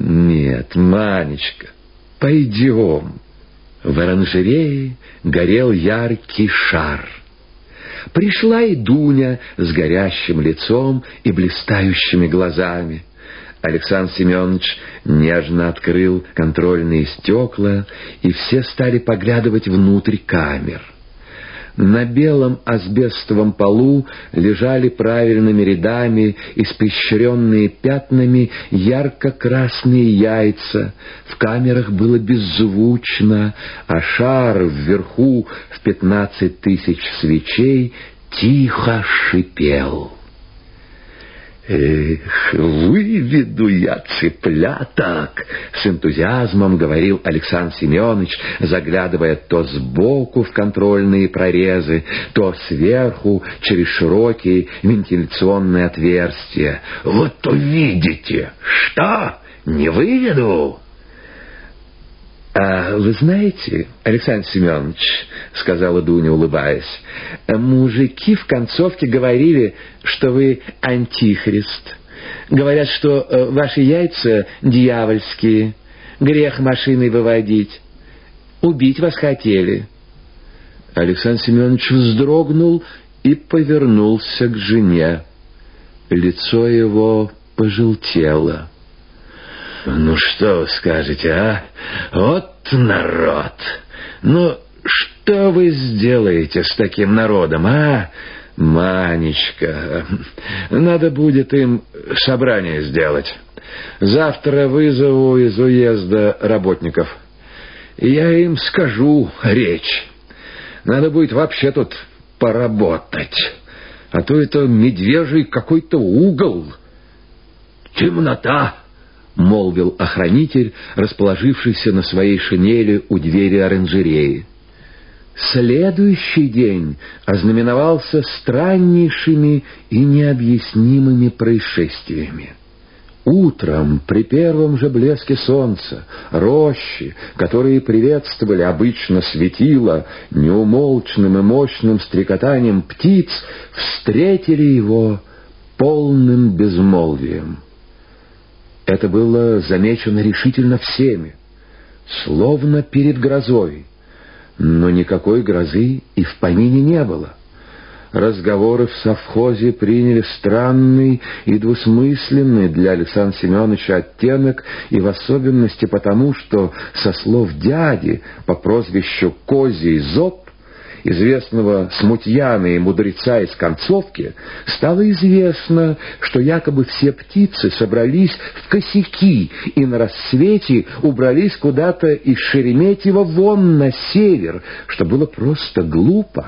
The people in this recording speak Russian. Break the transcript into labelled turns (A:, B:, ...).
A: Нет, Манечка, пойдем. В оранжерее горел яркий шар. Пришла и Дуня с горящим лицом и блистающими глазами. Александр Семенович нежно открыл контрольные стекла, и все стали поглядывать внутрь камер. На белом асбестовом полу лежали правильными рядами, испещренные пятнами, ярко-красные яйца. В камерах было беззвучно, а шар вверху в пятнадцать тысяч свечей тихо шипел. «Эх, выведу я цыпляток!» — с энтузиазмом говорил Александр Семенович, заглядывая то сбоку в контрольные прорезы, то сверху через широкие вентиляционные отверстия. «Вот увидите! Что? Не выведу?» «А вы знаете, Александр Семенович, — сказала Дуня, улыбаясь, — мужики в концовке говорили, что вы антихрист. Говорят, что э, ваши яйца дьявольские, грех машиной выводить. Убить вас хотели». Александр Семенович вздрогнул и повернулся к жене. Лицо его пожелтело. «Ну что вы скажете, а? Вот народ! Ну, что вы сделаете с таким народом, а? Манечка, надо будет им собрание сделать. Завтра вызову из уезда работников. Я им скажу речь. Надо будет вообще тут поработать. А то это медвежий какой-то угол. Темнота. — молвил охранитель, расположившийся на своей шинели у двери оранжереи. Следующий день ознаменовался страннейшими и необъяснимыми происшествиями. Утром, при первом же блеске солнца, рощи, которые приветствовали обычно светило неумолчным и мощным стрекотанием птиц, встретили его полным безмолвием. Это было замечено решительно всеми, словно перед грозой. Но никакой грозы и в помине не было. Разговоры в совхозе приняли странный и двусмысленный для Александра Семеновича оттенок, и в особенности потому, что со слов дяди по прозвищу Козий Зоб известного смутьяна и мудреца из концовки, стало известно, что якобы все птицы собрались в косяки и на рассвете убрались куда-то из Шереметьево вон на север, что было просто глупо.